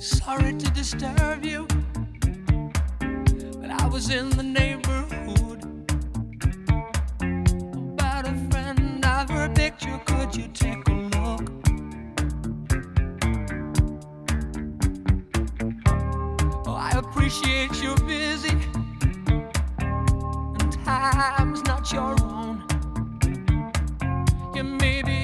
Sorry to disturb you, but I was in the neighborhood. About a friend of her picture, could you take a look? Oh, I appreciate you're busy, and time's not your own. Yeah, maybe be